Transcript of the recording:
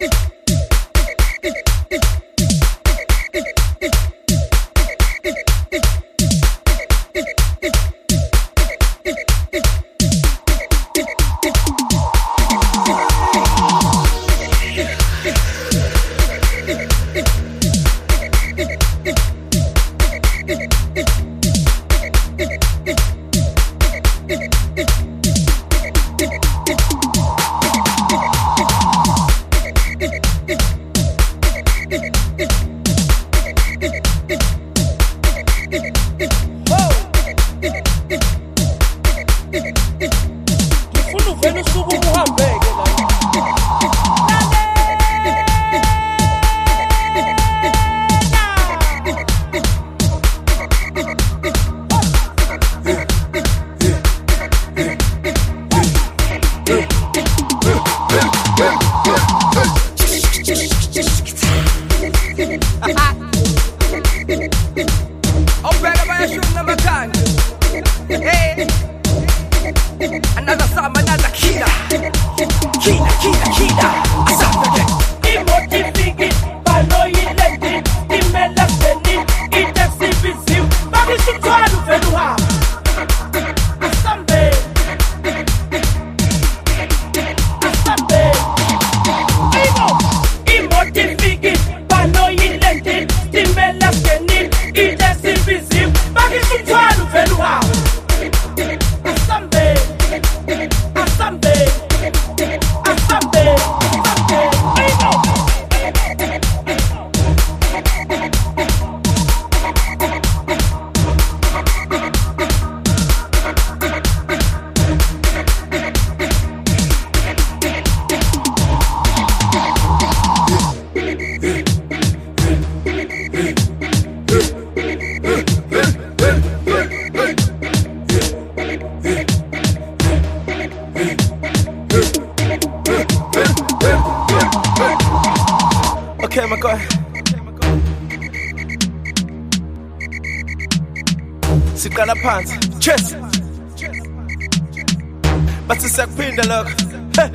ngifuna it, it. siqala phansi chess bathi siyakuphinda lokho Hey!